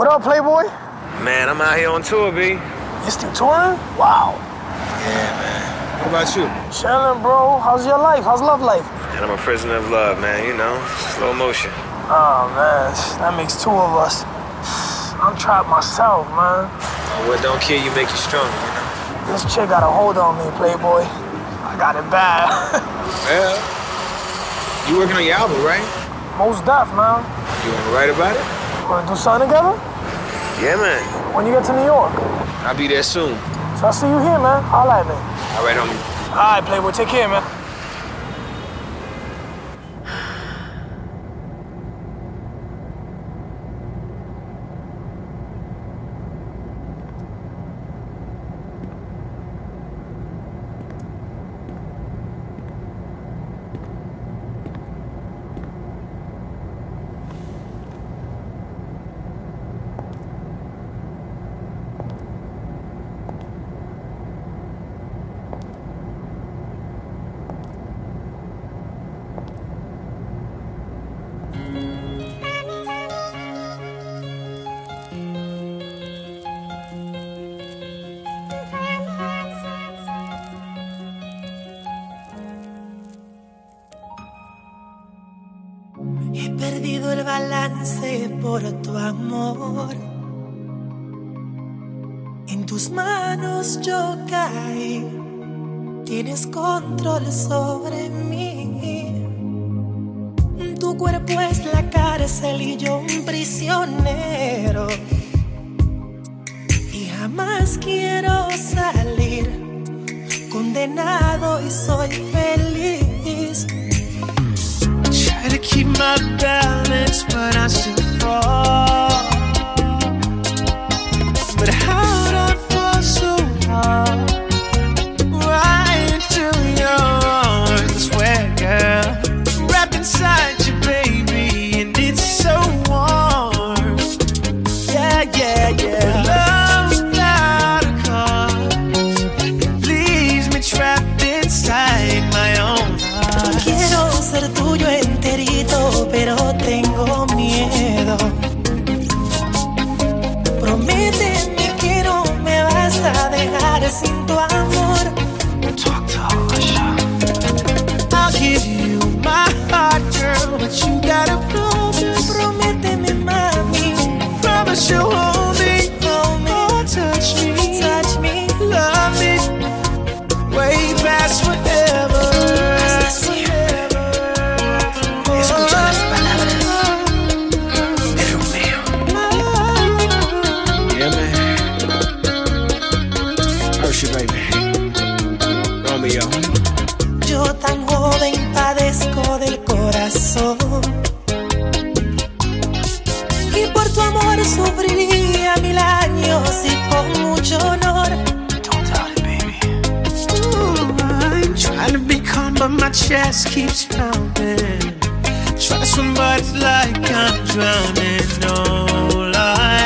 What up, Playboy? Man, I'm out here on tour, B. You still touring? Wow. Yeah, man. What about you? Chilling, bro. How's your life? How's love life? And I'm a prisoner of love, man. You know, slow motion. Oh, man. That makes two of us. I'm trapped myself, man. Oh, What don't kill you make you stronger, you know? This chick got a hold on me, Playboy. I got it bad. Well, you working on your album, right? Most deaf, man. You wanna write about it? Wanna do something together? Yeah, man. When you get to New York. I'll be there soon. So I'll see you here, man. Holla at me. All right, homie. All right, Playboy. Take care, man. Perdido el balance por tu amor. En tus manos yo caí. Tienes control sobre mí. Tu cuerpo es la cárcel y yo un prisionero. Y jamás quiero salir. Condenado y soy feliz. Keep my balance, but I still corazón. Y por tu amor sufriría mil años y con mucho honor. Ooh, I'm trying to be calm, but my chest keeps pounding. Try to swim, but it's like I'm drowning. No.